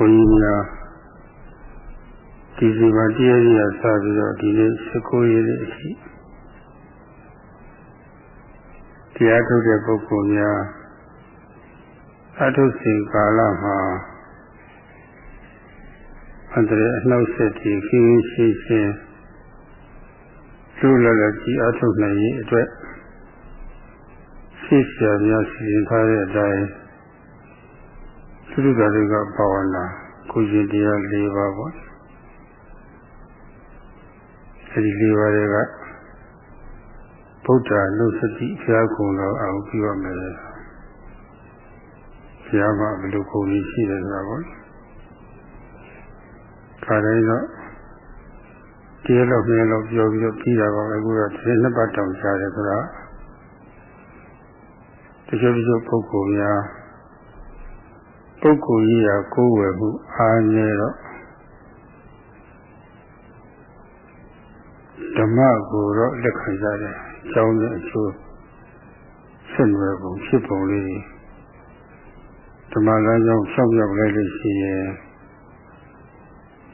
ဘုန်းကြီးများဒီစီမှာတရားကြီးရစပြီးတော့ဒီနေ့19ရက်နေ့အထိတရားထုတ်တဲ့ပုဂ္ဂိုလ်များအထုစဉ်ကာလမှာအန္တရာယ်အနှောက်အယှက်တွေခင်းရှင်းရှင်းလူလလကြီးအထုတ်နိုင်ရေးအတွက်ရှိဆရာများစီရင်ထားတဲ့အတိုင်း သုဒ္ဓတာတွေကဘာဝနာကိုရှင်တရား၄ပါးပေါ့အဲဒီ၄ပါးတွေကဗုဒ္ဓနုစတိဘုရားကုံတော်အောင်ပြုရမယ်ဘုရားကဘယ်လိုကုံကြီးရှိတယ်ဆိုတာပေါ့ခါတိုင်းတော့တရားလောက်ပြင်းလောက်ပြောပြီးတော့ပြီးတာပါအခုတော့ဒီနှစ်ပတ်တောင်ရှားတယ်ဆိုတော့တချို့တချို့ပုဂ္ဂိုလ်များ ပုဂ္ဂိုလ်ကြီးရာကိုယ်ဝယ်မှုအားနည်းတော့ဓမ္မကိုတော့လက်ခံကြတယ်။ကျောင်းနဲ့အကျိုးဆက်နွယ်ပုံဖြစ်ပုံလေးဓမ္မလမ်းကြောင်းဆောက်ရောက်လိုက်လို့ရှိရင်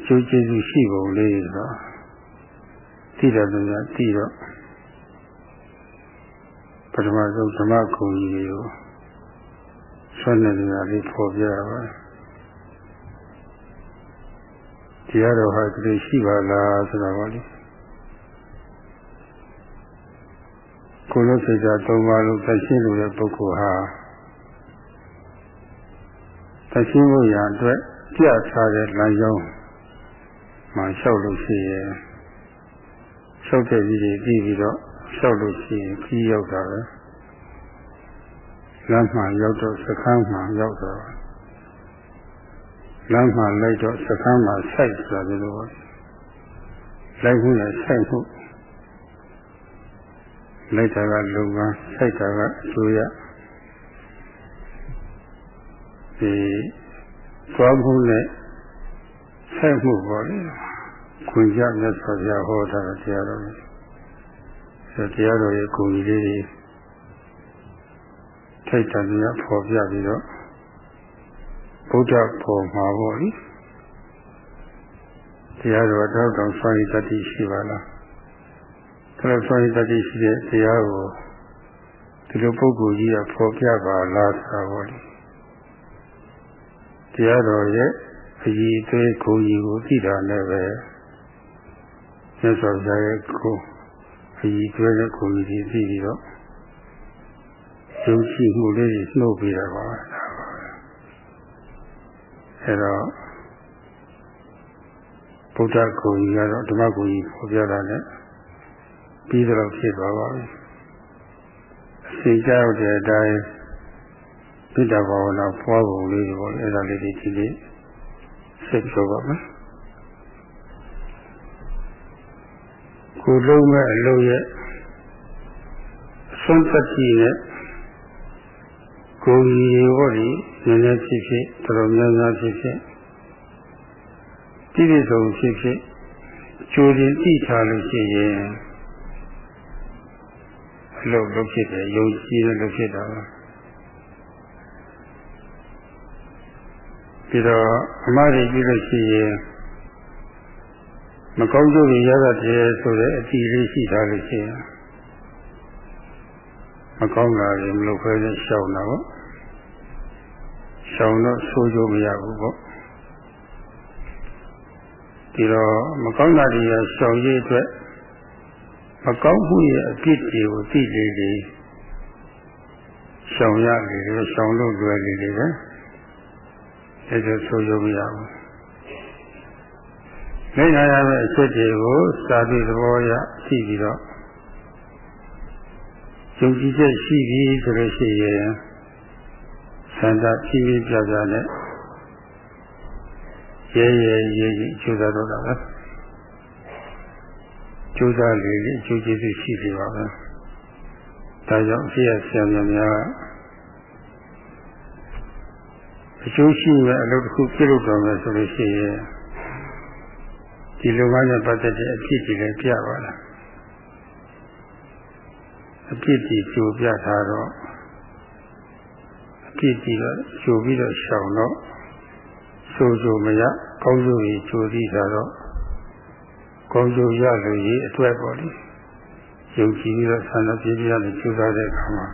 ကျိုးကျေးဇူးရှိပုံလေးဆိုသိတယ်လို့ညာသိတော့ပထမဆုံးဓမ္မကုံကြီးတွေကို ဆွမ်းနေတာလေးပေါ်ပြရပါတယ်တရားတော်ဟာဒီရှိပါလားဆိုတာပါလေကိုယ်လုံးစိတ်ဓာတ်သုံးပါးလုံးသရှင်းလို့တဲ့ပုဂ္ဂိုလ်ဟာသရှင်းဖို့ရအတွက်ကြထားတဲ့လမ်းကြောင်းမှာလျှောက်လို့ရှိရင်လျှောက်တဲ့ကြီးတွေပြီးပြီးတော့လျှောက်လို့ရှိရင်ကြီးရောက်တာပဲ လမ်းမှရောက်တော့စခန်းမှရောက်တော့လမ်းမှလိုက်တော့စခန်းမှစိုက်ဆိုတာဒီလိုလိုက်မှုနဲ့စိုက်မှုလိုက်တာကလုံကစိုက်တာကအကျိုးရဒီသွားမှုနဲ့စိုက်မှုပေါ့လေခွင့်ကြမြတ်စွာဘုရားဟောတာတရားတော်ဆိုတရားတော်ရဲ့ကိုယ်ကြီးလေးတွေ ထိုက်တန်ရဖော်ပြပြီးတော့ဗုဒ္ဓပေါ်မှာပေါ့လေတရားတော်တော့တောင်ဆွမ်းရည်တတိရှိပါလားဒါလို့ဆွမ်းရည်တတိရှိတဲ့တရားကိုဒီလိုပုဂ္ဂိုလ်ကြီးကဖော်ပြပါလားဆိုတာပေါ့လေတရားတော်ရဲ့အကြီးအသေးကိုကြီးကိုသိတာနဲ့ပဲမြတ်စွာဘုရားရဲ့ကိုအကြီးအသေးတဲ့ကိုကြီးသိပြီးတော့ ယုံကြည်မှုလေးတွေနှုတ်ပေးတာပါအဲတော့ဗုဒ္ဓဂုံကြီးကတော့ဓမ္မဂုံကြီးပေါ်ပြတာနဲ့ပြီးတော့ဖြစ်သွားပါပြီအစီကြောက်တဲ့အတိုင်းပိဋကဘာဝနာပွားပုံလေးတွေပေါ့အဲဒါလေးတွေဒီနေ့ဆက်ပြောပါမယ်ကိုလုံးမဲ့အလုံးရဲ့အစွမ်းတတိနဲ့ ကိုယ်ကြီးဟောဒီနည်းနည်းဖြစ်ဖြစ်တော်တော်များများဖြစ်ဖြစ်တိတိစုံဖြစ်ဖြစ်ကြိုတင်သိထားလို့ရှိရင်အလုပ်လုပ်ဖြစ်တယ်ယုံကြည်တယ်လို့ဖြစ်တာပါပြီးတော့အမှားတွေပြီးလို့ရှိရင်မကောင်းကျိုးတွေရတတ်တယ်ဆိုတဲ့အတီးလေးရှိထားလို့ရှိရင်မကောင်းတာတွေမလုပ်ခဲနဲ့ရှောင်တာပေါ့ ရှောင်တော့ဆိုးကြမရဘူးပေါ့ဒီတော့မကောင်းတာတွေရရှောင်ရေးအတွက်မကောင်းမှုရဲ့အဖြစ်တွေကိုသိလေလေရှောင်ရလေလေရှောင်လို့လွယ်လေလေပဲအဲဒါဆိုးကြမရဘူးနိုင်ရရမယ့်အချက်တွေကိုစာပြီးသဘောရသိပြီးတော့ယုံကြည်ချက်ရှိပြီဆိုလို့ရှိရင် ဆန္ဒဖြည်းဖြည်းပြပြနဲ့ရဲရဲရဲရဲကျိုးစားတော့တာပဲကျိုးစားလေလေအကျိုးကျေးဇူးရှိပြီပါပဲဒါကြောင့်အဖြစ်ဆရာများများအကျိုးရှိမဲ့အလုပ်တစ်ခုပြုလုပ်တော်မယ်ဆိုလို့ရှိရင်ဒီလုပ်ငန်းနဲ့ပတ်သက်တဲ့အဖြစ်တွေလည်းပြပါလားအဖြစ်တွေကြိုပြထားတော့ အဖြစ်တွေတော့ကြိုပြီးတော့ရှောင်တော့ဆိုးဆိုးမရကောင်းကျိုးကြီးချိုးသီးတာတော့ကောင်းကျိုးရလို့ရေးအတွက်ပေါ့လေယုံကြည်ပြီးတော့ဆန္ဒပြည့်ပြည့်နဲ့ကျူးစားတဲ့အခါမှာ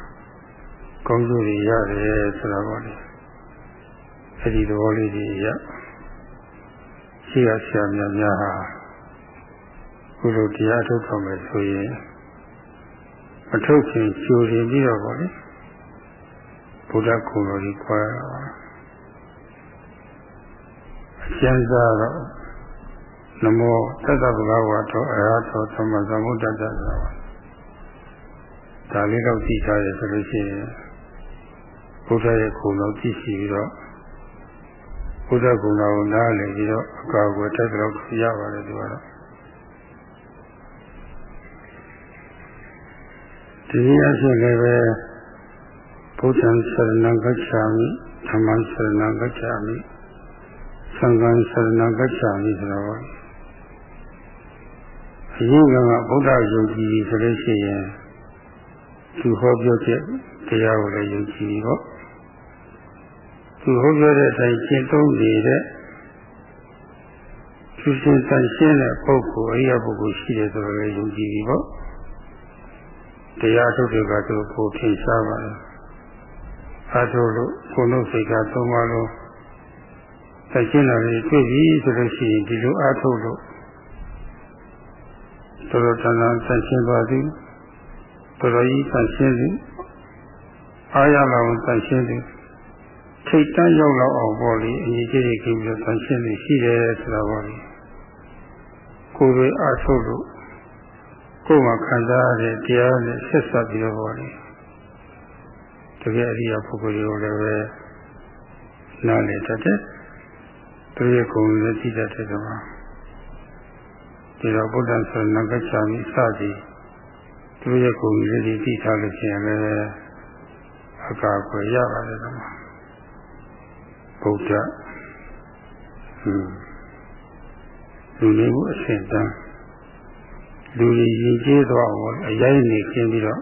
ကောင်းကျိုးတွေရတယ်ဆိုတာပေါ့လေအဲ့ဒီသဘောလေးကြီးရရှိရဆရာများများဟာဘုလိုတရားထုတ်တော်မယ်ဆိုရင်မထုတ်ခင်ကျိုးရင်ပြီးတော့ပေါ့လေ ဘုရားကုံတော်ကြီးခွာအကျဉ်းစားတော့နမောသတ္တဗုဒ္ဓဝါထောအရဟောသမ္မာသမ္ဗုဒ္ဓတ္တဆိုတာဒါလေးတော့သိထားရဆိုလို့ရှိရင်ဘုရားရဲ့ခုံတော်ကြည့်ရှိပြီးတော့ဘုရားကုံတော်ကိုနားလည်ပြီးတော့အကာအကွယ်တက်တော့ရပါတယ်ဒီကတော့ဒီနည်းအဖြစ်လည်းပဲ ဗုဒ္ဓံသရဏံဂစ္ဆာမိဓမ္မံသရဏံဂစ္ဆာမိသံဃံသရဏံဂစ္ဆာမိဆိုတော့အရင်ကဗုဒ္ဓယုံကြည်ဆိုလို့ရှိရင်သူဟောပြောတဲ့တရားကိုလည်းယုံကြည်ပြီးတော့သူဟောပြောတဲ့အတိုင်းရှင်းသုံးနေတဲ့သူရှင်းတန်ရှင်းတဲ့ပုဂ္ဂိုလ်အရိယပုဂ္ဂိုလ်ရှိတယ်ဆိုတော့လည်းယုံကြည်ပြီးပေါ့တရားထုတ်တွေကသူကိုဖြေရှားပါတယ် အားထုတ်လို့ကိုယ်လုံးစိတ်ကသုံးပါလို့တန်ရှင်းတာတွေတွေ့ပြီဆိုလို့ရှိရင်ဒီလိုအားထုတ်လို့တော်တော်တန်တန်တန်ရှင်းသွားသည်တော်တော်ကြီးတန်ရှင်းသည်အားရလောက်တန်ရှင်းသည်ထိတ်တန့်ရောက်လောက်အောင်ပေါ့လေအညီကြီးကြီးပြီးတော့တန်ရှင်းသည်ရှိတယ်ဆိုတာပေါ့လေကိုယ်တွေအားထုတ်လို့ကိုယ်မှာခံစားရတဲ့တရားနဲ့ဆက်ဆက်ပြီးတော့ပေါ့လေ တကယ်အရိယာပုဂ္ဂိုလ်တွေကိုလည်းပဲနားလည်တတ်တယ်သူရဲ့ကိုယ်လည်းသိတတ်တယ်ကွာဒီတော့ဘုဒ္ဓဆရဏဂချာမိစသည်သူရဲ့ကိုယ်ကြီးလေးသိထားလို့ရှိရင်လည်းအကာအကွယ်ရပါတယ်ကွာဗုဒ္ဓဟွန်းလူလေးကိုအစဉ်တန်းလူကြီးရည်ကျေးသွားအောင်အရင်နေခင်းပြီးတော့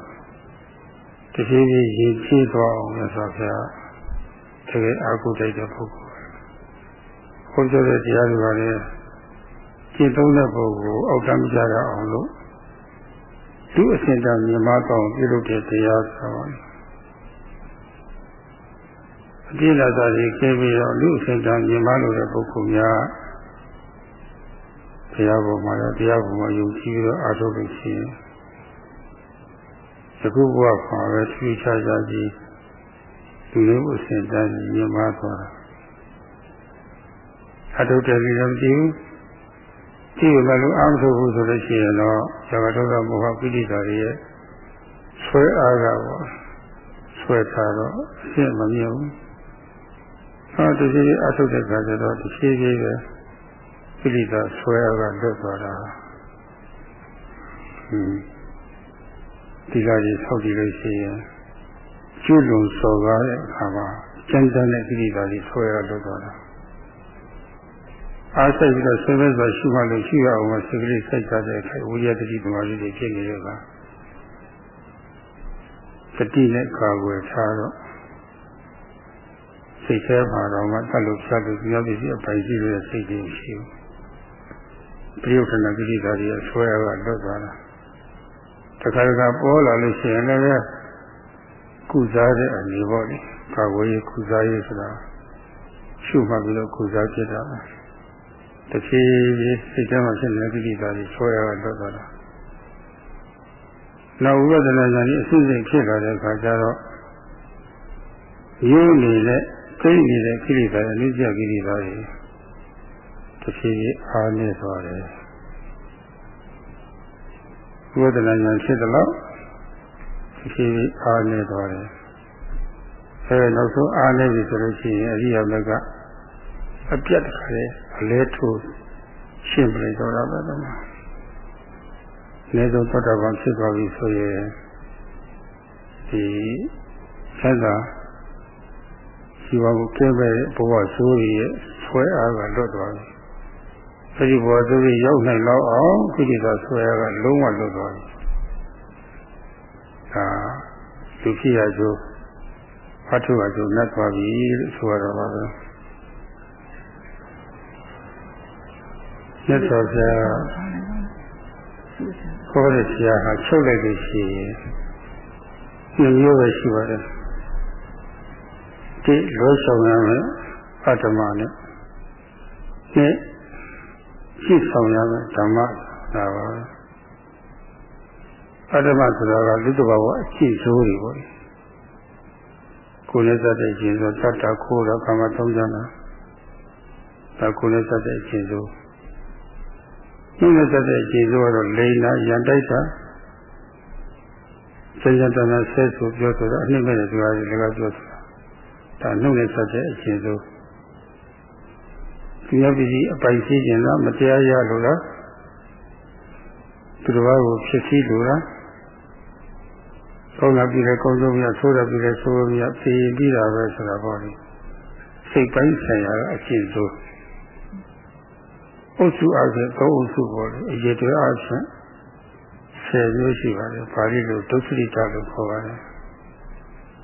တဖြည်းဖြည်းရည်ကျေးသွားအောင်လို့ဆိုဖျားတကယ်အာဟုတိုက်တဲ့ပုဂ္ဂိုလ်ဟောကြားတဲ့တရားတွေကလည်းကျင့်သုံးတဲ့ပုဂ္ဂိုလ်အောက်တမ်းကြရအောင်လို့သူအစဉ်တန်းမြမတော့ပြုလုပ်တဲ့တရားဆိုတော့အပြည့်လာတာကြီးကျင်းပြီးတော့လူအစဉ်တန်းမြမလို့တဲ့ပုဂ္ဂိုလ်များတရားပေါ်မှာရောတရားပေါ်မှာယုံကြည်ပြီးတော့အားထုတ်လို့ရှိရင် ဒီခုဘဝမှာပဲထူးခြားခြားကြီးလူလေးကိုစင်တန်းမြင်ပါသွားတာအထုတ်တယ်ပြီးတော့မကြည့်ဘူးကြည့်ရလို့အားမထုတ်ဘူးဆိုလို့ရှိရင်တော့ဇဂတုဒ္ဒမောဟပိဋိတာရဲ့ဆွဲအားကပေါ့ဆွဲထားတော့အရှင်းမမြင်ဘူးဟောတတိယအထုတ်တဲ့ခါကျတော့တစ်ဖြည်းဖြည်းပဲကိလေသာဆွဲကလွတ်သွားတာဟင်း ဒီကကြီးဆောက်ကြည့်လို့ရှိရင်ကျွလွန်စော်ကားတဲ့အခါမှာကျန်တဲ့ကိလေသာကြီးဆွဲရလွတ်သွားတာအားစိတ်ပြီးတော့ဆွေးနွေးစွာရှိမှလို့ရှိရအောင်စိတ်ကလေးစိုက်ကြတဲ့အခါဝိရတတိသမာဓိတွေဖြစ်နေတဲ့အခါတတိနဲ့ကာကွယ်ထားတော့စိတ်แท้မှာတော့မှတတ်လို့ဖြတ်လို့ပြောပြစီအပိုင်ရှိတဲ့စိတ်တွေရှိဘူးပြယုထနာကိရိတာတွေအဆွဲကလွတ်သွားတာ တခါတခါပေါ်လာလို့ရှိရင်လည်းကုစားတဲ့အနေပေါ့လေကာဝေးကုစားရေးဆိုတာရှုမှတ်ပြီးတော့ကုစားဖြစ်တာတဖြည်းဖြည်းစိတ်ထဲမှာဖြစ်နေတဲ့ကိရိတာတွေဆွဲကလွတ်သွားတာနောက်ဝိပဿနာဉာဏ်ကြီးအစစ်စစ်ဖြစ်လာတဲ့အခါကျတော့ရိုးနေတဲ့သိနေတဲ့ကိရိတာရဲ့အနိစ္စကိရိတာတွေဖြည်းဖြည်းအားနည်းသွားတယ် ဝေဒနာဉာဏ်ဖြစ်တယ်လို့ဖြည်းဖြည်းအားနည်းသွားတယ်အဲနောက်ဆုံးအားနည်းပြီဆိုလို့ရှိရင်အရိယာမကအပြတ်တခါလေအလဲထိုးရှင်းပြလိုက်တော့တာပဲတော့လဲဆုံးတတ်တော်ဘာဖြစ်သွားပြီဆိုရင်ဒီဆက်သာရှိပါဘူးကဲပဲဘဝဆိုးရဲ့ဆွဲအားကလွတ်သွားပြီ အဲဒီဘောသူကြီးရောက်နိုင်တော့အောင်ခိတိသာဆွဲရကလုံးဝလွတ်သွားပြီဒါလူဖြစ်ရကျိုးဖတ်ထုတ်ရကျိုးနဲ့သွားပြီလို့ဆိုရတော့ပါပဲမြတ်စွာဘုရားခေါ်တဲ့ဆရာဟာချုပ်လိုက်လို့ရှိရင်နှစ်မျိုးပဲရှိပါတယ်ဒီလွှဲဆောင်ရမယ်အတ္တမနဲ့နှစ် ရှိဆောင်ရမယ်ဓမ္မဒါပါအတ္တမဆိုတာကလူတဘာဝအရှိဆိုးတွေပေါ့ကိုယ်နဲ့သတ်တဲ့အရှင်ဆိုတတ်တာခိုးတော့ကာမသုံးကြတာဒါကိုယ်နဲ့သတ်တဲ့အရှင်ဆိုနှုတ်နဲ့သတ်တဲ့အရှင်ဆိုကတော့လိန်တာရန်တိုက်တာစေရတနာဆဲဆိုပြောဆိုတာအနှိမ့်မဲ့တဲ့ပြောရတယ်လည်းပြောဆိုတာဒါနှုတ်နဲ့သတ်တဲ့အရှင်ဆို ဒီယောပစ္စည်းအပိုင်ရှိခြင်းလားမတရားရလို့လားသူတစ်ပါးကိုဖြစ်စည်းလို့လားကောင်းလာပြီလေကောင်းဆုံးမြတ်ဆိုးရပြီလေဆိုးမြတ်ဖြေပြီးတာပဲဆိုတာပေါ့လေစိတ်ပိုင်းဆိုင်ရာအကျင့်ဆိုအုပ်စုအချင်းသုံးအုပ်စုပေါ့လေအရေးတွေအချင်းဆယ်မျိုးရှိပါတယ်ပါဠိလိုဒုစရိတလို့ခေါ်ပါတယ်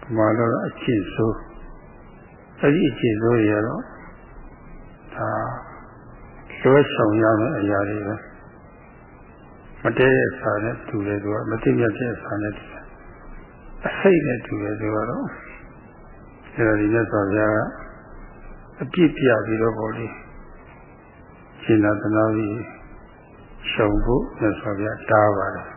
ဒီမှာတော့အကျင့်ဆိုအဲ့ဒီအကျင့်ဆိုရတော့ဒါ လွှဲဆောင်ရမယ့်အရာတွေပဲမတည့်တဲ့စာနဲ့တူတယ်သူကမသိမြတ်တဲ့စာနဲ့တူတယ်အစိတ်နဲ့တူတယ်သူကတော့အဲ့ဒါဒီမြတ်စွာဘုရားကအပြစ်ပြပြီးတော့ပေါ့လေရှင်သာသနာကြီးရှုံဖို့မြတ်စွာဘုရားတားပါတယ်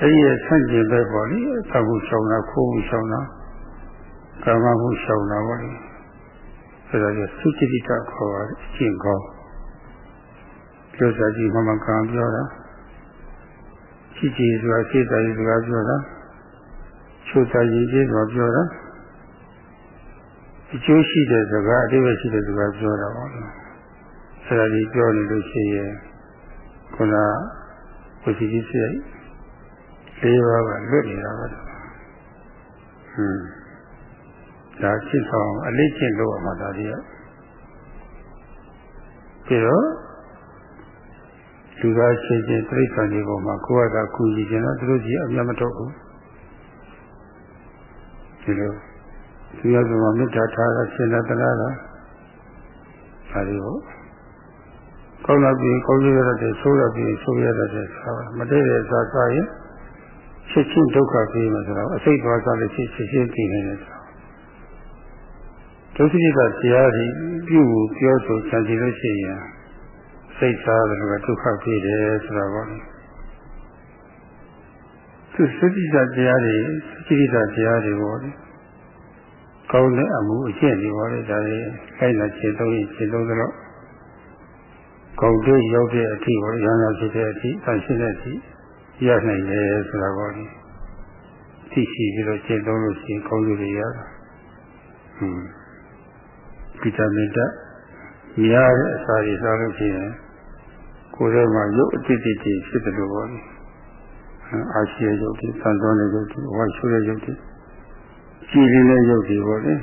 အဲ့ဒီဆန့်ကျင်ဘက်ပေါ့လေအသောက်ရှုံတာခိုးရှုံတာကာမမှုရှုံတာပေါ့လေ အဲ့ဒါကြီးသုจิติတခေါ်ပါတယ်အကျင့်ကောင်းပြောစားကြည့်မမကံပြောတာရှိကြည်ဆိုတာစိတ်တိုင်းစကားပြောတာချိုးစားရည်ကြီးဆိုတာပြောတာအကျိုးရှိတဲ့စကားအတိအကျရှိတဲ့စကားပြောတာပါလို့အဲ့ဒါကြီးပြောနေလို့ရှိရင်ခုနဝစီကြီးစိတ်လေးပါးကလွတ်နေတာပါဟွန်း ဒါချစ်ဆောင်အလေးကျင့်လို့ရမှာဒါကြီးကပြီးတော့လူသားချင်းချင်းပြိဿန်ဒီပေါ်မှာကိုယ်ကကူညီခြင်းတော့သူတို့ကြီးအမြတ်မတော့ဘူးဒီလိုသူရကမေတ္တာထားတာရှင်သာတလားလားဒါဒီဟုတ်ကောင်းလာပြီးကောင်းရရတဲ့ဆိုးရပြီးဆိုးရတဲ့သာမတည့်တဲ့သာသာရင်ချက်ချင်းဒုက္ခပြီးမှဆိုတော့အစိတ်သွားစားလို့ချက်ချင်းပြီးနေတယ်ဆို ဒုက္ခိတတရားကြီးပြုပြောဆိုချင်ကြလို့ရှိရင်စိတ်စားတယ်ကဒုက္ခဖြစ်တယ်ဆိုတာပေါ့လေသူစတိတတရားတွေစတိတတရားတွေပေါ့လေကောင်းတဲ့အမှုအကျင့်တွေပေါ့လေဒါတွေခိုင်းလာခြေသုံးရင်ခြေသုံးတော့ကောင်းတဲ့ရောက်တဲ့အထိပေါ့ရဟန်းဖြစ်တဲ့အထိဆန့်ရှင်းတဲ့အထိရနိုင်တယ်ဆိုတာပေါ့လေသိရှိပြီးတော့ခြေသုံးလို့ရှိရင်ကောင်းလို့ရတာဟွန်း ဗီတာမင်ဓာတ်များတဲ့အစာတွေစားလို့ရှိရင်ကိုယ်ထဲမှာရုပ်အတိတ်တိဖြစ်တယ်လို့ပြောတယ်။အာရှိရရုပ်တွေသံသောတဲ့ရုပ်တွေဝါရှုတဲ့ရုပ်တွေကြည်နေတဲ့ရုပ်တွေပေါ့လေ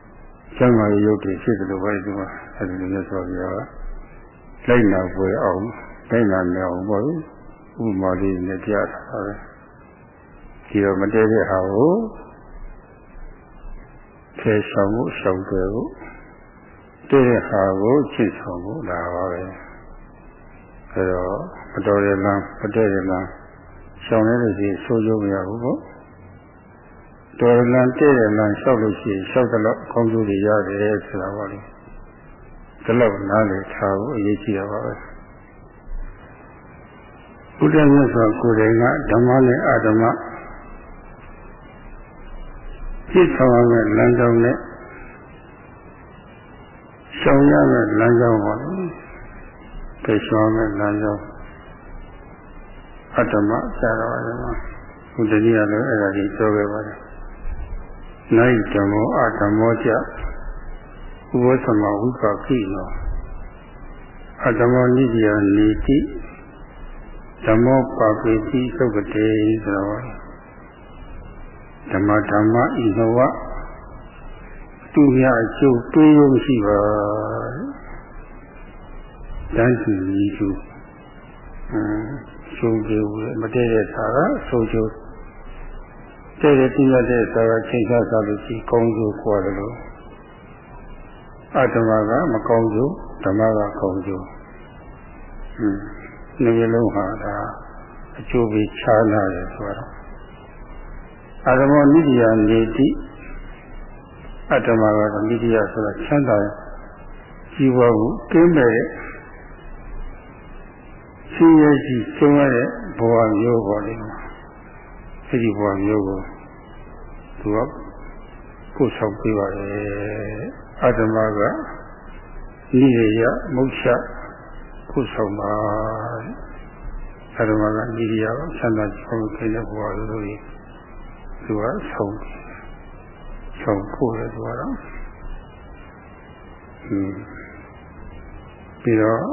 ။ကျမ်းမာရဲ့ရုပ်တွေဖြစ်တယ်လို့ပြောတယ်ဒီမှာအဲဒီလိုမျိုးဆိုပြီးတော့လိုက်နာပွဲအောင်လိုက်နာနေအောင်ပေါ့လေ။ဥပမာလေးနဲ့ပြတာပါပဲ။ဒီတော့မတည့်တဲ့ဟာကိုဖြေဆောင်ဖို့ရှောင်တယ်ဖို့ တည့်တဲ့ဟာကိုချစ်ဆောင်ဖို့လာပါပဲ။အဲတော့မတော်တဲ့လမ်းမတည့်တဲ့လမ်းရှောင်နေလို့ရှိရင်ဆိုးကျိုးမရဘူးပေါ့တော်လမ်းတည့်တဲ့လမ်းလျှောက်လို့ရှိရင်လျှောက်တော့အကောင်းကျိုးတွေရတယ်ဆိုတာပါလေဒီလောက်နားလေထားဖို့အရေးကြီးတာပါပဲဘုရားမြတ်စွာကိုယ်တိုင်ကဓမ္မနဲ့အဓမ္မပြည့်စုံရမယ့်လမ်းကြောင်းနဲ့ ရှောင်ရမယ့်လမ်းကြောင်းပါလေသိရှောမဲ့လမ်းကြောင်းအတ္တမဆရာတော်ရမှာဘုဒ္ဓကြီးကလည်းအဲ့ဒါကြီးပြောခဲ့ပါတယ်။နိုင်ဓမ္မောအတ္တမောကြဥပ္ပသမဝိပါခိနောအတ္တမောနိတိယနေတိဓမ္မောပါပိတိသုကတေဆိုတော့ဓမ္မဓမ္မဤနဝ သူများအကျိုးတွေးရုံရှိပါတန်းစီကြီးသူအင်းဆုံးကြဘူးမတည့်တဲ့သာကဆုံးကျိုးတဲ့တဲ့ပြည့်ရတဲ့သာကချိန်ဆစားလို့ရှိကောင်းကျိုးခေါ်တယ်လို့အတ္တမကမကောင်းကျိုးဓမ္မကကောင်းကျိုးဟွန်းနေလုံးဟာဒါအကျိုးပေးခြားလာတယ်ဆိုတော့အာရမောနိတိယနေတိ အတ္တမကတော့နိတိယဆိုတာချမ်းသာကြီးပွားမှုကင်းမဲ့ရှိရရှိကျုံရတဲ့ဘဝမျိုးပေါ်လေအဲ့ဒီဘဝမျိုးကိုသူကကိုယ်ဆောင်ပေးပါလေအတ္တမကနိရိယမုတ်ချကိုယ်ဆောင်ပါအတ္တမကနိရိယဆန္ဒကြီးကိုခင်းတဲ့ဘဝလိုလိုသူကဆောင် ဆောင်ဖို့လေသူကတော့ဟင်းပြီးတော့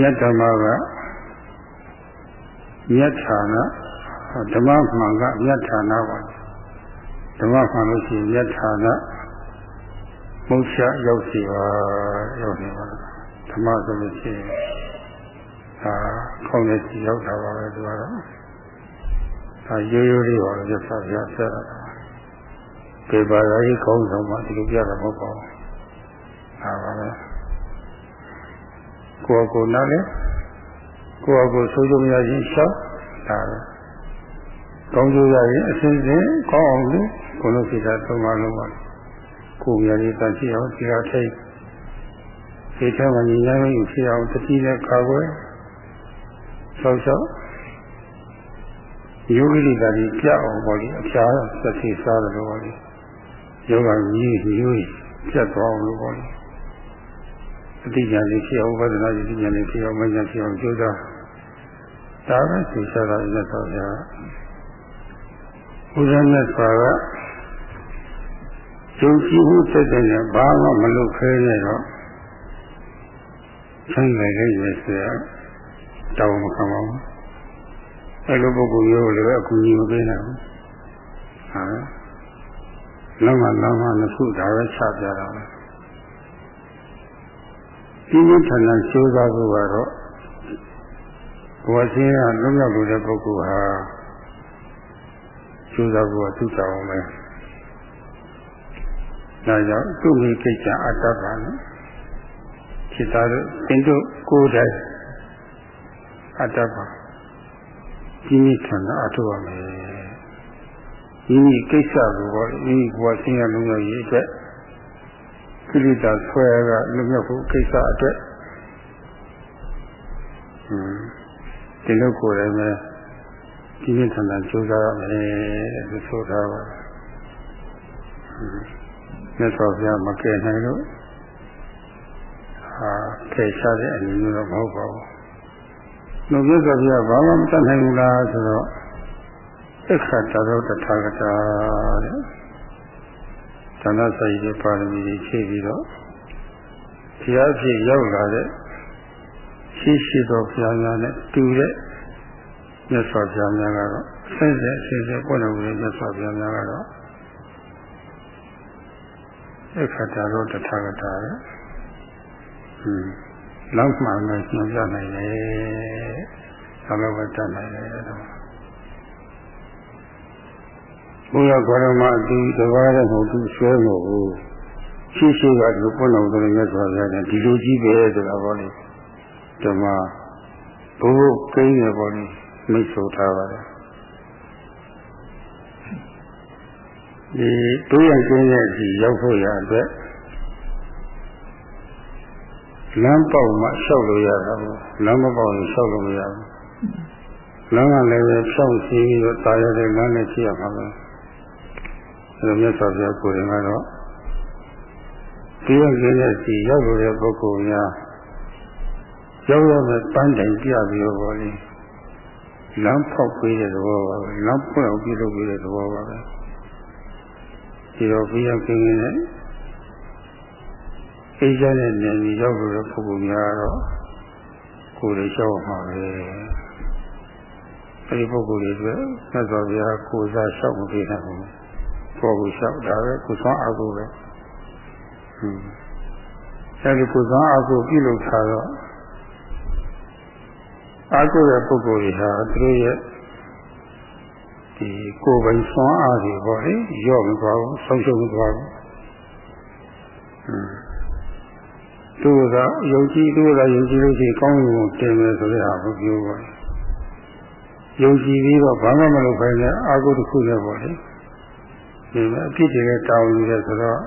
ယတ္တမကယတ္ဌာနဓမ္မမှန်ကယတ္ဌာနပါဓမ္မမှန်လို့ရှိရင်ယတ္ဌာနမုတ်ချရောက်စီပါရောက်နေပါဓမ္မဆိုလို့ရှိရင်အာခေါင်းနဲ့ကြည့်ရောက်တာပါပဲသူကတော့ဒါရိုးရိုးလေးပါလို့ရသဗျာဆက်တာ ပေပါရေးခေါင်းဆောင်မှဒီလိုပြတာမဟုတ်ပါဘူးဒါပါပဲကိုယ်ကိုနားလဲကိုယ်ကိုဆိုးကြမရခြင်းရှောက်ဒါပဲကောင်းကျိုးရရင်အစဉ်စဉ်ကောင်းအောင်လို့ကိုယ်လုံးစိတ်ဓာတ်သုံးပါလုံးပါကိုယ်ရည်တန်ရှိအောင်ဒီဟာထိတ်ဒီထဲမှာညီညာရေးဖြစ်အောင်တတိနဲ့ခါခွဲဆောက်ရှောက်ယောဂိတာကြီးပြအောင်ပေါ့လေအဖျားဆက်စီစားတယ်လို့ပေါ့လေ ယောဂကြီးကြီးပြတ်သွားအောင်လို့ပေါ့လေအတိညာလေးဖြစ်အောင်ဝဒနာကြီးဉာဏ်လေးဖြစ်အောင်မဉာဏ်ဖြစ်အောင်ကြိုးစားဒါပဲသိစားတာလည်းတော့ဗျာဘုရားမြတ်စွာကယုံကြည်မှုစိတ်နဲ့ဘာမှမလုပ်ခဲနဲ့တော့ဆင်းရဲလေးရယ်ဆိုရတောင်းမခံပါဘူးအဲလိုပုဂ္ဂိုလ်မျိုးလည်းအကူအညီမပေးနိုင်ဘူးဟာ လမ်းမလမ်းမနှစ်ခုဒါပဲချပြတာပဲပြင်းပြထန်ထန်စိုးစားဖို့ကတော့ဘဝချင်းကလုံးရောက်လို့တဲ့ပုဂ္ဂိုလ်ဟာစိုးစားဖို့ကသူ့တောင်းမယ်ဒါကြောင့်သူ့မိကိစ္စအတ္တပါနဲ့จิตသားတို့သင်တို့ကိုယ်တိုင်အတ္တပါပြင်းပြထန်ထန်အထောက်ရမယ် ဒီမိကိစ္စကိုပေါ့ဒီဘဝချင်းကလုံးရောက်ရေးအတွက်ကိလေသာဆွဲကလွတ်မြောက်ဖို့ကိစ္စအတွက်ဟွန်းဒီလိုကိုယ်တိုင်ပဲဒီနေ့ထန်ထန်ကြိုးစားရမယ်လို့ဆိုထားပါမြတ်စွာဘုရားမကယ်နိုင်လို့ဟာဖယ်ရှားတဲ့အနေနဲ့တော့မဟုတ်ပါဘူး။လို့မြတ်စွာဘုရားဘာမှမတတ်နိုင်ဘူးလားဆိုတော့ အခါတော်တထာဂတာတဲ့ဌာနဆိုင်ရဲ့ပါရမီတွေဖြည့်ပြီးတော့ဘုရားဖြစ်ရောက်လာတဲ့ရှိရှိသောဘုရားများနဲ့တူတဲ့မြတ်စွာဘုရားများကတော့ဆင်းရဲဆင်းရဲပွင့်တော်မူတဲ့မြတ်စွာဘုရားများကတော့အခါတော်တထာဂတာရဲ့ဟွန်းလောက်မှန်နဲ့ညွှန်ပြနိုင်တယ်။ဘာလို့မတတ်နိုင်လဲတော့ ဘုရားခေါ်တော်မှာအတူတကားတဲ့ဟိုသူဆွဲလို့ရှိရှိကဒီပွင့်တော်တဲ့မြတ်စွာဘုရားနဲ့ဒီလိုကြီးပဲဆိုတာပေါ့လေဓမ္မဘုရားကိန်းရပေါ့လေမိတ်ဆိုထားပါတယ်ဒီတို့ရကျင်းရဲ့ဒီရောက်ဖို့ရအတွက်လမ်းပေါက်မှလျှောက်လို့ရတာဘူးလမ်းမပေါက်ရင်လျှောက်လို့မရဘူးလမ်းကလည်းပဲဖြောင်းစီးပြီးတော့တာရတဲ့လမ်းနဲ့ရှိရမှာပဲ အဲလိုမြတ်စွာဘုရားကိုယ်ရင်ကတော့ဒီရင်းရဲ့စီရောက်လို့တဲ့ပုဂ္ဂိုလ်များရောက်ရမယ့်ပန်းတိုင်ပြပြီးတော့ဘောလေလမ်းဖောက်ပေးတဲ့သဘောပါပဲလမ်းဖွင့်အောင်ပြုလုပ်ပေးတဲ့သဘောပါပဲဒီတော့ဘုရားခင်ခင်နဲ့အေးချမ်းတဲ့နေပြီးရောက်လို့တဲ့ပုဂ္ဂိုလ်များတော့ကိုယ်လေးရှောက်မှာပဲအဲဒီပုဂ္ဂိုလ်တွေအတွက်သက်တော်ဘုရားကိုယ်စားရှောက်မပေးနိုင်ဘူး ကိုယ်ကိုရှောက်တာပဲကိုယ်ဆောင်အကူပဲဟွန်းအဲဒီကိုယ်ဆောင်အကူပြုလုပ်ထားတော့အာဟုတဲ့ပုဂ္ဂိုလ်တွေဟာသူတို့ရဲ့ဒီကိုယ်ပိုင်ဆွမ်းအားတွေပေါ့လေရော့မသွားဘူးဆုံးရှုံးမသွားဘူးသူကယုံကြည်သူကယုံကြည်လို့ရှိရင်ကောင်းရင်ကိုတင်မယ်ဆိုတဲ့ဟာကိုပြောပါယုံကြည်ပြီးတော့ဘာမှမလုပ်ခိုင်းတဲ့အာဟုတစ်ခုနဲ့ပေါ့လေ ဒီမှာအပြစ်တွေတောင်းယူတယ်ဆိုတော့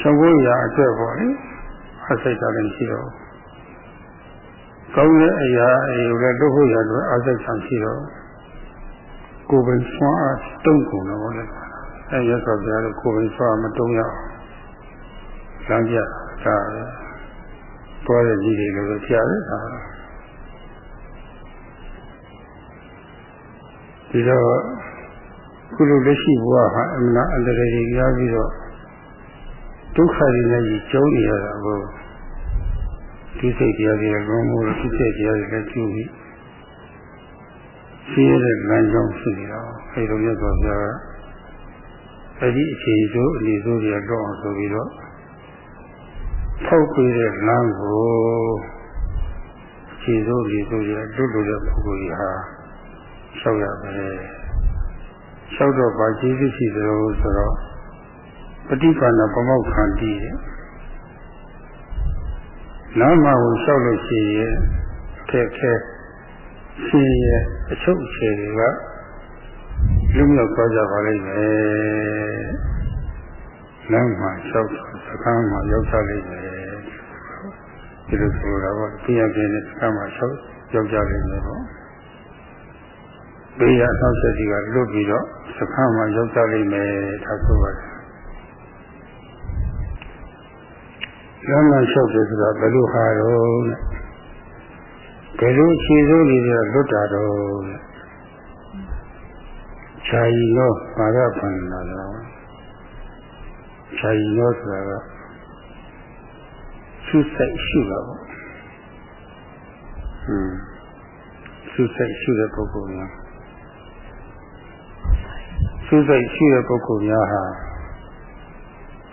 ဆုံးဖို့ရာအတွက်ပေါ့လေအစိတ်ကလည်းရှိတော့ကောင်းတဲ့အရာအယူလည်းတို့ဖို့ရာအတွက်အစိတ်ဆံရှိတော့ကိုယ်ပင်ဆွမ်းအားတုံ့ကုန်တော့လေအဲရသော်ပြားလို့ကိုယ်ပင်ဆွမ်းမတုံ့ရအောင်လမ်းပြတာပေါ်တဲ့ကြီးတွေလို့ကြားတယ်ဒါဒီတော့ ခုလိုလက်ရှိဘဝဟာအမှန်အန္တရာယ်ကြီးများပြီးတော့ဒုက္ခတွေနဲ့ကြီးကျုံနေရတာကိုဒီစိတ်တရားတွေလုံးမို့ဒီစိတ်တရားတွေလည်းကျူပြီးရှိရတဲ့လမ်းကြောင်းရှိနေတော့အဲဒီလိုမျိုးဆိုပြားအဲဒီအခြေဆိုးအနေဆိုးတွေတော့အောင်ဆိုပြီးတော့ထောက်ပေးတဲ့လမ်းကိုအခြေဆိုးအနေဆိုးတွေလွတ်လို့တဲ့ပုဂ္ဂိုလ်ကြီးဟာလျှောက်ရမယ် လျှောက်တော့ဗာကျေးဇူးရှိတယ်လို့ဆိုတော့ပฏิပါဏပမောက္ခန္တိရဲ့နာမကိုလျှောက်လို့ရှိရင်အခက်ခဲရှင်ရဲ့အချုပ်အခြေတွေကလူမျိုးသွားကြပါလိမ့်မယ်။လမ်းမှာလျှောက်စကားမှာရောက်ကြလိမ့်မယ်။ဒီလိုဆိုတာပေါ့ပြရပြင်းတဲ့စကားမှာလျှောက်ရောက်ကြလိမ့်မယ်ပေါ့။ ဘေးရအသောဆက်ကြီးကလွတ်ပြီးတော့စကားမှာရောက်ကြလိမ့်မယ်ဒါဆိုပါတယ်လမ်းမှာလျှောက်တယ်ဆိုတာဘယ်လိုဟာတော့ဘယ်လိုခြေစိုးနေကြလွတ်တာတော့ခြာယီရောဘာကဖန်လာတော့ခြာယီရောဆိုတာကသူစိတ်ရှိတာပေါ့ဟွန်းသူစိတ်ရှိတဲ့ပုဂ္ဂိုလ်များ သူစိတ်ရှိတဲ့ပုဂ္ဂိုလ်များဟာ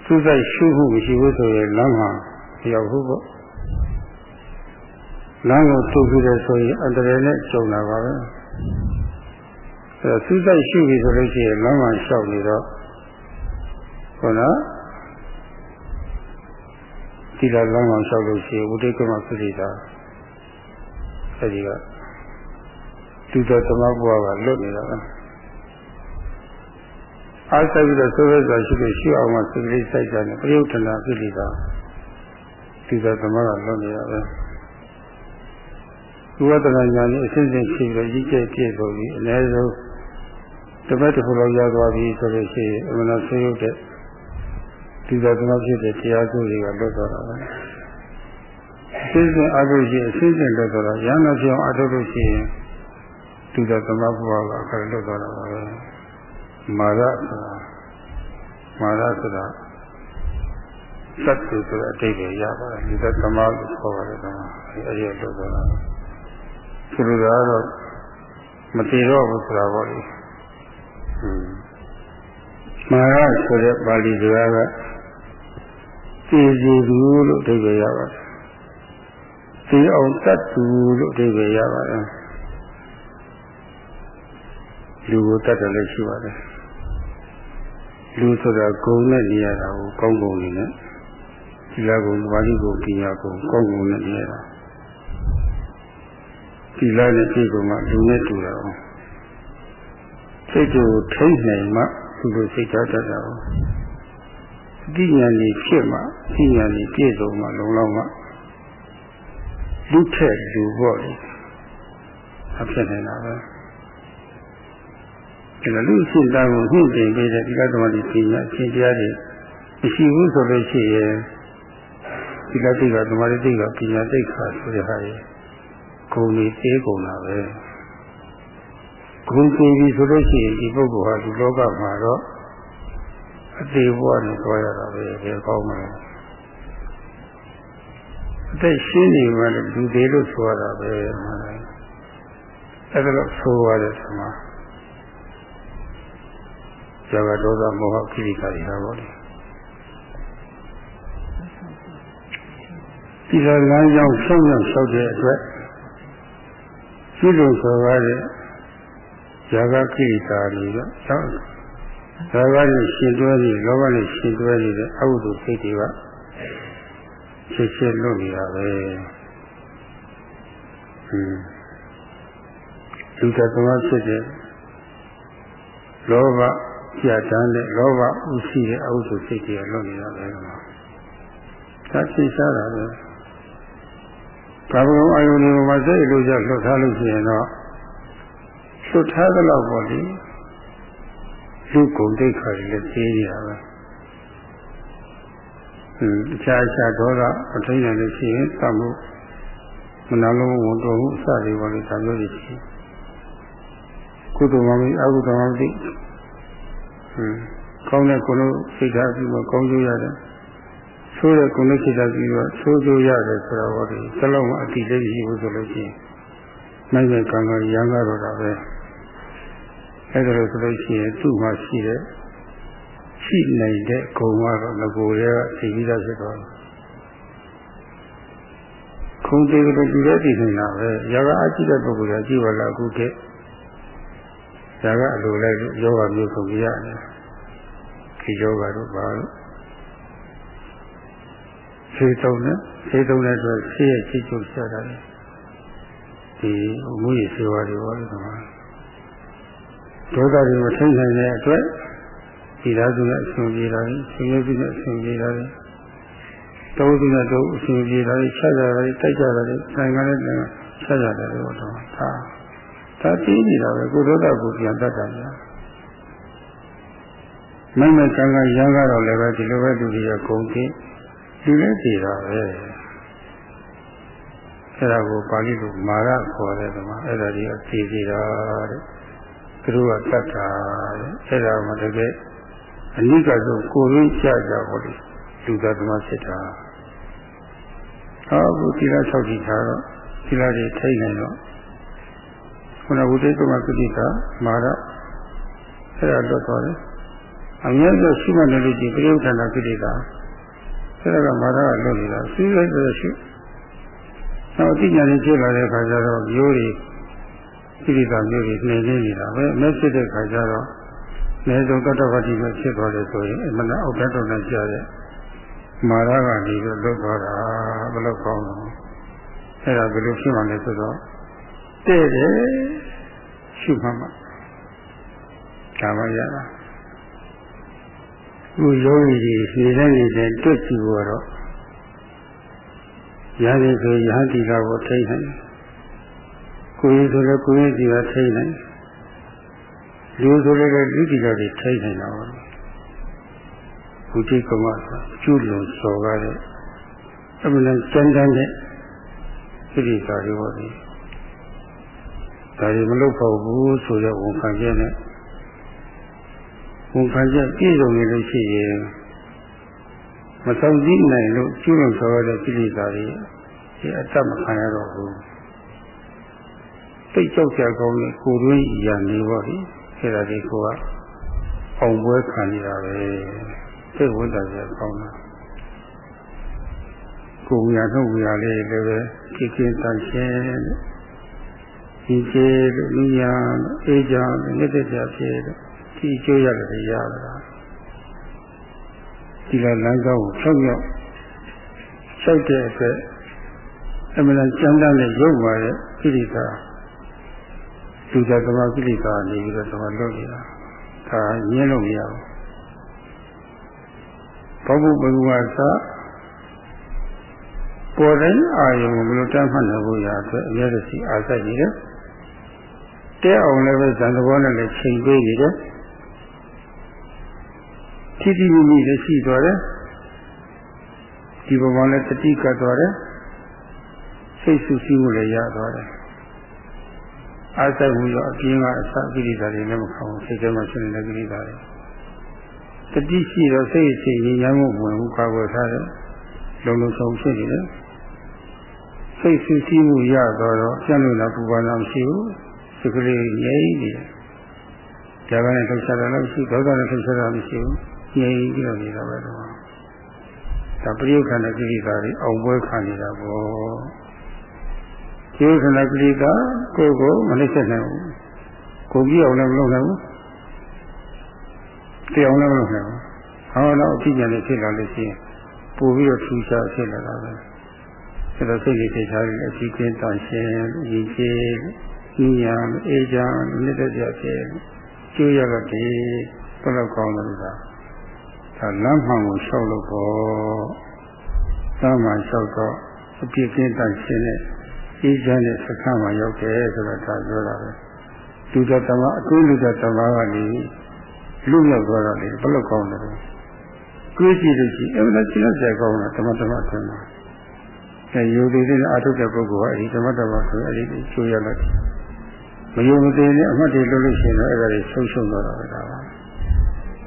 သူစိတ်ရှိမှုမရှိဘူးဆိုရင်လမ်းမှာရောက်ဘူးပေါ့လမ်းကိုထုတ်ပြီးတယ်ဆိုရင်အန္တရာယ်နဲ့ကြုံလာပါပဲအဲဒါသူစိတ်ရှိပြီဆိုလို့ရှိရင်လမ်းမှာလျှောက်နေတော့ဟုတ်လားဒီလာလမ်းမှာလျှောက်လို့ရှိရင်ဝိတိကမသတိတာအဲဒီကသူတော်သမဘုရားကလွတ်နေတာပဲ အားဆက်ပြီးတော့ဆိုးဆိုးစွာရှိလို့ရှိအောင်မှစိတ်ကလေးစိုက်ကြတယ်ပရိယုထနာဖြစ်နေတာဒီကသမကလွတ်နေတာပဲဝိပဿနာဉာဏ်နဲ့အစဉ်စဉ်ရှိပြီးတော့ရည်ကျက်ပြည့်စုံပြီးအနည်းဆုံးတစ်ပတ်တစ်ခုလောက်ရောက်သွားပြီဆိုလို့ရှိရင်အမှန်တော့ဆွေးရုပ်တဲ့ဒီကသမဖြစ်တဲ့တရားစုတွေကလွတ်သွားတာပဲအစဉ်စဉ်အားထုတ်ရှိအစဉ်စဉ်လွတ်သွားတော့ရဟန်းပြောင်းအားထုတ်လို့ရှိရင်ဒီကသမဘုရားကအခါလွတ်သွားတာပါပဲ မာရဆိုတာမာရဆိုတာသတ္တုဆိုတဲ့အတိတ်ပဲရပါတယ်ဒီကသမလို့ခေါ်ပါတယ်ကွာအဲဒီအလုပ်တော့ဆိုလိုတာကတော့မတည်တော့ဘူးဆိုတာပေါ့လေမာရဆိုတဲ့ပါဠိစကားကတည်စီသူလို့အဓိပ္ပာယ်ရပါတယ်တည်အောင်တတ်သူလို့အဓိပ္ပာယ်ရပါတယ်လူကိုတတ်တယ်လည်းရှိပါတယ် လူဆိုတာဂုံနဲ့နေရတာကိုကောင်းကောင်းနေနဲ့ဒီလာကုံဝါဒီကုံပညာကုံကောင်းကုံနဲ့နေရတာဒီလာနဲ့ဒီကုံကလူနဲ့တူတာ哦စိတ်ကိုထိတ်နိုင်မှသူတို့စိတ်ထားတတ်တာ哦ဒီဉာဏ်ကြီးဖြစ်မှဒီဉာဏ်ကြီးပြည့်စုံမှလုံလောက်မှလူထက်လူပေါ့လေအဖြစ်နေတာပဲ ဒီလိုလူရှိတာကိုညှိတင်ပေးတဲ့ဒီကသမတိပညာအချင်းတရားတွေမရှိဘူးဆိုလို့ရှိရင်ဒီကတိကသမတိတိကပညာတိတ်ခါဆိုတဲ့ဟာကြီးဂုံကြီးသေးကုန်တာပဲဂုံသေးပြီဆိုလို့ရှိရင်ဒီပုဂ္ဂိုလ်ဟာဒီလောကမှာတော့အသေးဘဝနဲ့ကြွားရတာပဲဘယ်ကောင်းမလဲအသက်ရှင်းနေမှလည်းလူသေးလို့ဆိုရတာပဲမှန်တယ်အဲ့ဒါလို့ဆိုရတဲ့ဆမှာ ဇာကဒေါသမောဟခိရိကာတွေဟာပေါ့လေဒီလိုလမ်းကြောင်းဆုံးရောက်လျှောက်တဲ့အတွက်ရှိလို့ဆိုရတဲ့ဇာကခိရိကာတွေတော့ဒါကလည်းရှင်တွဲနေလောဘနဲ့ရှင်တွဲနေတဲ့အဝိဇ္ဇစိတ်တွေကဖြစ်ဖြစ်လွတ်နေတာပဲဟင်းဒီကသမားဖြစ်တဲ့လောဘ ပြတ်တန်းတဲ့လောဘဥရှိတဲ့အဝိဇ္ဇစိတ်တွေကလွတ်နေတာပဲဒါသိစားတာပဲဘာဘုံအာယုန်တွေမှာစိတ်လိုကြလွတ်ထားလို့ရှိရင်တော့လွတ်ထားသလောက်ပေါ့လေလူကုန်ဒိတ်ခါတွေလည်းသေးနေတာပဲဟင်းအခြားအခြားဒေါသမထိန်နိုင်လို့ရှိရင်သမှုမနာလုံးဝန်တော်မှုအစတွေပေါ့လေဒါမျိုးတွေရှိကုသိုလ်မှမဟုတ်အကုသိုလ်မှမဟုတ်ဟင်း ကောင်းတဲ့ကုလို့စိတ်ဓာတ်ပြီးတော့ကောင်းကျိုးရတယ်ဆိုးတဲ့ကုလို့စိတ်ဓာတ်ပြီးတော့ဆိုးကျိုးရတယ်ဆိုတော့ဟောဒီသလုံးမအတိလေးရှိဘူးဆိုလို့ရှိရင်နိုင်တဲ့ကံကရံကားတော့တာပဲအဲ့ဒါလို့ဆိုလို့ရှိရင်သူ့မှာရှိတဲ့ရှိနိုင်တဲ့ဂုံကတော့ငကိုယ်ရဲ့သိပြီးသားဖြစ်သွားတယ်ခုံသေးကလေးဒီတဲ့သိနေတာပဲຢာကအကြည့်တဲ့ပုဂ္ဂိုလ်ကကြည့်ပါလားအခုက ຢာကအလိုလိုက်ယောဂမျိုးဆုံးပြရတယ်ဒီယောဂတော့ပါလို့ခြေတုံးနဲ့ခြေတုံးနဲ့ဆိုရှေ့ရဲ့ခြေချုပ်ဆက်တာလေဒီမူရစေဝါတွေပါလို့ဆိုတာဒေါသတွေမထိန်နိုင်တဲ့အတွက်ဒီသားစုနဲ့အရှင်ပြေတာကြီးရှင်ရစုနဲ့အရှင်ပြေတာကြီးတောစုနဲ့တော့အရှင်ပြေတာကြီးချက်ကြတာကြီးတိုက်ကြတာကြီးဆိုင်ကလည်းချက်ကြတယ်လို့တော့ဒါ ဒါသိနေတာပဲကိုဒေါသကိုပြန်တတ်တာများမိမကံကရံကတော့လည်းပဲဒီလိုပဲသူကြီးကဂုံသိလူလည်းသိတာပဲအဲ့ဒါကိုပါဠိလိုမာရခေါ်တယ်ကမှာအဲ့ဒါကြီးအသိသေးတာတဲ့သူတို့ကတတ်တာတဲ့အဲ့ဒါမှတကယ်အနိကဆုံးကိုရင်းကြကြဟောဒီလူသားသမားဖြစ်တာဟောအခုသီလ၆ကြည့်ထားတော့သီလတွေထိတ်နိုင်တော့ ခုနဝိတေကမကုတိကမာရအဲ့ဒါတော့သွားတယ်အမြဲတမ်းရှိမှလည်းလို့ဒီပြိဋ္ဌာန်ကုတိကအဲ့ဒါကမာရကလွတ်နေတာစီးလိုက်လို့ရှိနောက်အတိညာနဲ့ဖြစ်လာတဲ့အခါကျတော့မျိုးတွေကိရိတာမျိုးတွေနှိမ့်နေနေတာပဲအမဲဖြစ်တဲ့ခါကျတော့နေဆုံးတတ္တဝတိပဲဖြစ်သွားတယ်ဆိုရင်အမှန်အောက်တတ်တော်နဲ့ကြားတဲ့မာရကနေတော့လွတ်သွားတာဘယ်လိုကောင်းလဲအဲ့ဒါဘယ်လိုဖြစ်မှလဲဆိုတော့တဲ့တယ် ရှုမှတ်မှဒါမှရတာခုယောဂီကြီးနေတဲ့နေတဲ့တွတ်ကြည့်ဖို့တော့ရတယ်ဆိုရဟတိကကိုထိနိုင်ကိုယ်ဆိုလည်းကိုယ်ရဲ့ဒီကထိနိုင်လူဆိုလည်းလူဒီကတွေထိနိုင်တာပါဘုတိကမကျุလုံစော်ကားတဲ့အမှန်တန်တန်တဲ့စိတ္တစာတွေပေါ့ဒီ ဒါတွေမလုပ်ဖို့ဘူးဆိုတဲ့ဝန်ခံချက်နဲ့ဝန်ခံချက်ပြည့်စုံနေလို့ရှိရင်မဆောင်စည်းနိုင်လို့ကျุလုံစော်ရတဲ့စိတ္တစာတွေဒီအတ္တမခံရတော့ဘူးသိကြောက်ကြကောင်းတဲ့ကိုယ်တွင်းရနေပါ့ဒီအဲ့ဒါဒီကိုကအောင်ပွဲခံနေတာပဲသိဝိတ္တရကောင်းတာကိုယ်ဝရနှုတ်ဝရလေးလည်းပဲကြည်ကျင်တန်ရှင်း ဒီကျေလူညာအေးကြောင်မြစ်တဲ့ပြဖြစ်ဒီကျိုးရတယ်ရတာဒီကလမ်းကြောင်းကိုဖြောက်မြောက်လျှောက်တဲ့အတွက်အမှန်တန်ကျမ်းတဲ့ရုပ်ပါရဲ့ဣတိသာလူကြသမားကိလေသာနေပြီးတော့သမားလွတ်နေတာဒါညင်းလို့မရဘူးဘောဘုဘုရားသာပေါ်တိုင်းအာယုံကိုဘယ်လိုတတ်မှတ်နိုင်ဖို့ရအတွက်အများကြီးအားစိုက်နေတယ် တဲအောင်လည်းပဲဇန်သဘောနဲ့လည်းချိန်ပေးနေတယ်ထိတိမိမိလည်းရှိသွားတယ်ဒီဘဝလည်းတတိကတ်သွားတယ်စိတ်ဆူဆီးမှုလည်းရသွားတယ်အားစိုက်မှုရောအပြင်းကအစကိရိတာတွေလည်းမခံဘူးစိတ်ထဲမှာရှိနေတဲ့ကိရိတာတွေတတိရှိတော့စိတ်စိတ်ရင်းရမှုဝင်မှုကာကွယ်ထားတယ်လုံလုံဆုံးဖြစ်နေတယ်စိတ်ဆူဆီးမှုရတော့တော့ကျန်လို့လာပူပါလာမရှိဘူး စိတ်ကလေးငြိမ့်နေတယ်ဒါကလည်းလှုပ်ရှားတာလည်းမရှိဒေါသနဲ့လှုပ်ရှားတာမရှိဘူးငြိမ့်ပြီးတော့နေတာပဲတော့ဒါပရိယုခန္ဓကိရိတာတွေအောင်ပွဲခံနေတာပေါ့ဒီဥစ္စာကလေးကကိုယ်ကိုမနှိမ့်ဆက်နိုင်ဘူးကိုကြည့်အောင်လည်းမလုပ်နိုင်ဘူးတရားလည်းမလုပ်နိုင်ဘူးဟောတော့အသိဉာဏ်နဲ့ဖြစ်လာလို့ရှိရင်ပို့ပြီးတော့ထူးခြားဖြစ်လာတာပဲအဲတော့စိတ်ကြီးသိချာပြီးအကြီးကျယ်တန်ရှင်းရည်ကြီး ဉာဏ်အေးချမ်းနေတဲ့ကြဖြစ်ကျိုးရတော့ဒီဘယ်လောက်ကောင်းလဲဆိုတာဒါလမ်းမှန်ကိုလျှောက်လို့ပေါ့လမ်းမှန်လျှောက်တော့အပြည့်ကင်းတန်ရှင်းတဲ့အေးချမ်းတဲ့စခန်းမှာရောက်တယ်ဆိုတာဒါပြောတာပဲလူတော်တမအတွင်းလူတော်တမကနေလူရောက်သွားတာလေဘယ်လောက်ကောင်းလဲတွေးကြည့်လို့ရှိရင်အဲ့ဒါကျင်းတဲ့ကောင်းတာတမတမအတွင်းမှာအဲယုံကြည်တဲ့အထုတဲ့ပုဂ္ဂိုလ်ကအဲဒီတမတမဆိုအဲ့ဒီကျိုးရလိုက် မယုံမသိနဲ့အမှတ်တွေလုပ်လို့ရှိရင်တော့အဲ့ဒါတွေဆုံးရှုံးသွားတာပဲဒါပါ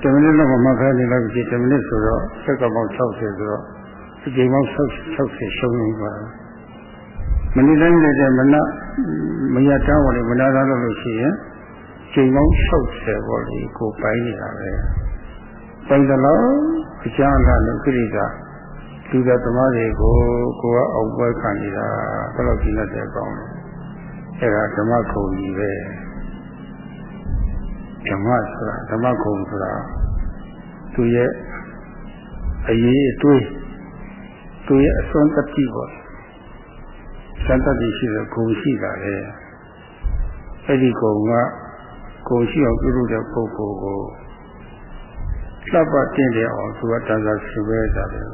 10မိနစ်လောက်မှခါနေလိုက်ပြီ10မိနစ်ဆိုတော့စက္ကန့်ပေါင်း60ဆိုတော့အချိန်ပေါင်း60ရှုံးနေပါမနေ့တိုင်းလည်းမနမရတောင်းပါလေမနာသားလို့ရှိရင်ချိန်ပေါင်း60ပေါ့လေကိုပိုင်းနေတာပဲပိုင်းတယ်လို့အကျမ်းလာလို့ခိရိတာလူသားသမားတွေကိုကိုကအောင်ပွဲခံနေတာဘယ်လိုကြည့်နေတဲ့အကောင်းလဲ အဲ့ဒါဓမ္မခုံကြီးပဲဓမ္မဆိုတာဓမ္မခုံဆိုတာသူရဲ့အရေးအတွေးသူရဲ့အစွမ်းတတိပေါ့စံတတိရှိတဲ့ဂုဏ်ရှိတာလေအဲ့ဒီဂုဏ်ကကိုရှိအောင်ပြုလုပ်တဲ့ပုဂ္ဂိုလ်ကိုလှပတင်တယ်အောင်သူကတန်ခါရှင်ပဲတာတယ်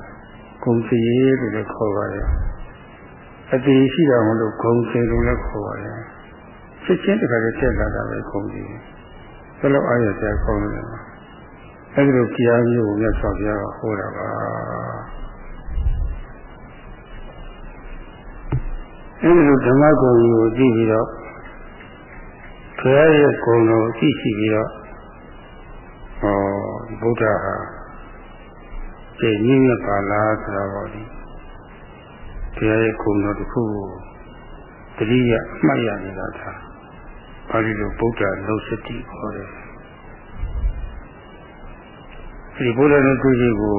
ဂုံစီလို့လည်းခေါ်ပါတယ် အတိရှိတာမလို့ဂုံစီလို့လည်းခေါ်ပါတယ်ချက်ချင်းတခါတည်းတက်လာတာပဲဂုံစီဘယ်လိုအားရစရာကောင်းလဲအဲဒီလိုကြားမျိုးကိုမြတ်စွာဘုရားကဟောတာပါအဲဒီလိုဓမ္မဂုံကြီးကိုကြည့်ပြီးတော့ဘုရားရဲ့ဂုံတော်ကိုကြည့်ရှိပြီးတော့ဟောဗုဒ္ဓဟာစိတ်ညင်းရပါလားဆိုတော့ဒီ တရားရဲ့ခုံတော်တစ်ခုတတိယအမှတ်ရနေတာဒါပါဠိလိုဗုဒ္ဓလုံးစတိခေါ်တယ်ဒီဗုဒ္ဓလုံးကိုကြီးကို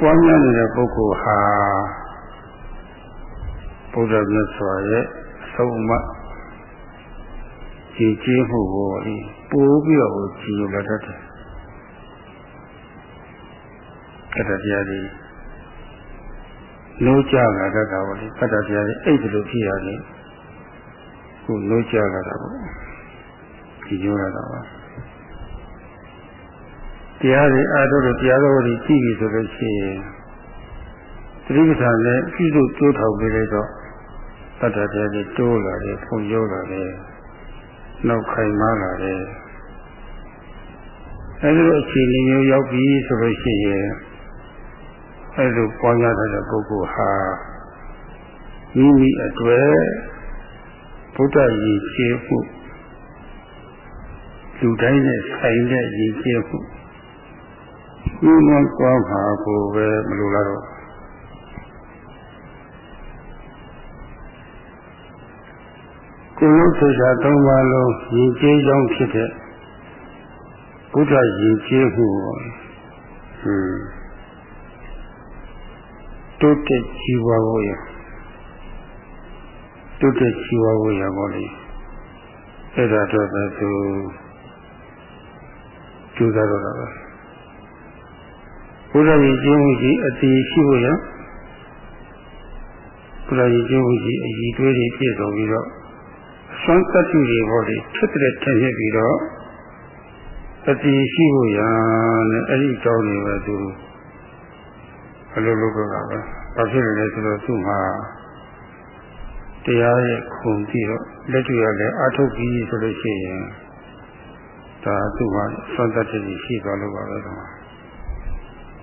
ပွားများနေတဲ့ပုဂ္ဂိုလ်ဟာဗုဒ္ဓမြတ်စွာရဲ့အဆုံးအမကြည်ကျေးမှုကိုပိုးပြီးတော့ကြည်လာတတ်တယ်အဲ့ဒါတရားတွေ လို့ကြလာတတ်တာပေါ့လေအဲ့ဒါတရားတွေအဲ့ဒီလိုဖြစ်ရတယ်ခုလို့ကြလာတာပေါ့ဒီပြောရတာပါတရားတွေအားထုတ်လို့တရားတော်တွေကြည့်ပြီဆိုလို့ရှိရင်သတိပဋ္ဌာန်နဲ့ပြုစုတိုးထောင်ပြီးလိုက်တော့တတ္တတရားတွေတိုးလာတယ်ဖွံ့ဖြိုးလာတယ်နောက်ခိုင်မာလာတယ်အဲဒီလိုအခြေအနေမျိုးရောက်ပြီဆိုလို့ရှိရင် အဲလိုပွားများတဲ့ပုဂ္ဂိုလ်ဟာမိမိအတွက်ဗုဒ္ဓရည်ကျေးမှုလူတိုင်းနဲ့ဆိုင်တဲ့ရည်ကျေးမှုဒီမှာကွာမှာကိုပဲမလိုလားတော့ကိုယ်လုံးဆိုတာသုံးပါလုံးရည်ကျေးကြောင်းဖြစ်တဲ့ဘုရားရည်ကျေးမှုဟွန်း တိုးတက်ကြီးပွားဖို့ရတိုးတက်ကြီးပွားဖို့ရပါလိမ့်အဲ့ဒါတော့ပဲသူကျူးစားတော့တာပဲဘုရားကြီးကျင်းမှုကြီးအတိရှိဖို့ရဘုရားကြီးကျင်းမှုကြီးအည်သွေးတွေပြည့်စုံပြီးတော့စွမ်းတတ္တိတွေပေါ်လေဖြစ်တဲ့ထင်ဖြစ်ပြီးတော့အတိရှိဖို့ရနဲ့အဲ့ဒီအကြောင်းတွေပဲသူ ဘယ်လိုလုပ်ကြတာပဲဘာဖြစ်လဲဆိုတော့သူ့မှာတရားရဲ့ခုံပြီးတော့လက်တွေ့ရလဲအထုတ်ပြီးဆိုလို့ရှိရင်ဒါသူ့မှာစွမ်းတတ္တိရှိသွားလို့ပါပဲတော့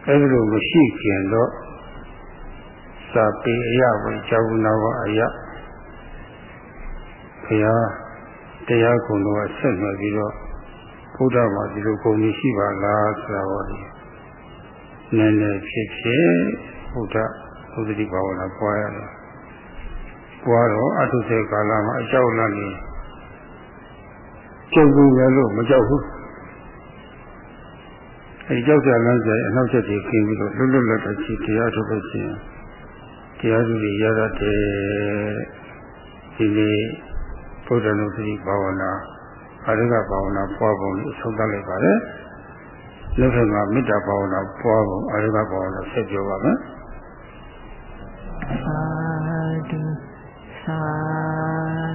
အဲ့ဒီလိုမရှိခင်တော့စာပေအရာကိုကြောင်းနာဝအရာဘုရားတရားကုံတော်ဆက်မှပြီးတော့ဘုရားမှာဒီလိုဂုဏ်ကြီးရှိပါလားဆိုတာဟောဒီ နည်းနည်းဖြစ်ဖြစ်ဘုရားဘုဒ္ဓတိဘာဝနာပွားရတယ်ပွားတော့အထုစေကာလမှာအကြောက်လာနေကျုပ်ဘူးပဲလို့မကြောက်ဘူးအဲဒီကြောက်ကြလမ်းကြအနောက်ချက်ကြီးခင်းပြီးတော့လွတ်လွတ်လပ်လပ်ရှိတရားထုတ်လို့ရှိရင်တရားသူတွေရတတ်တယ်ဒီနေ့ဘုရားနုစတိဘာဝနာအရိကဘာဝနာပွားပုံကိုဆုံးသတ်လိုက်ပါတယ် လက်ထက်ကမေတ္တာဘာဝနာပွားဖို့အာရုံဘာဝနာဆက်ပြောပါမယ်သာဓုသာ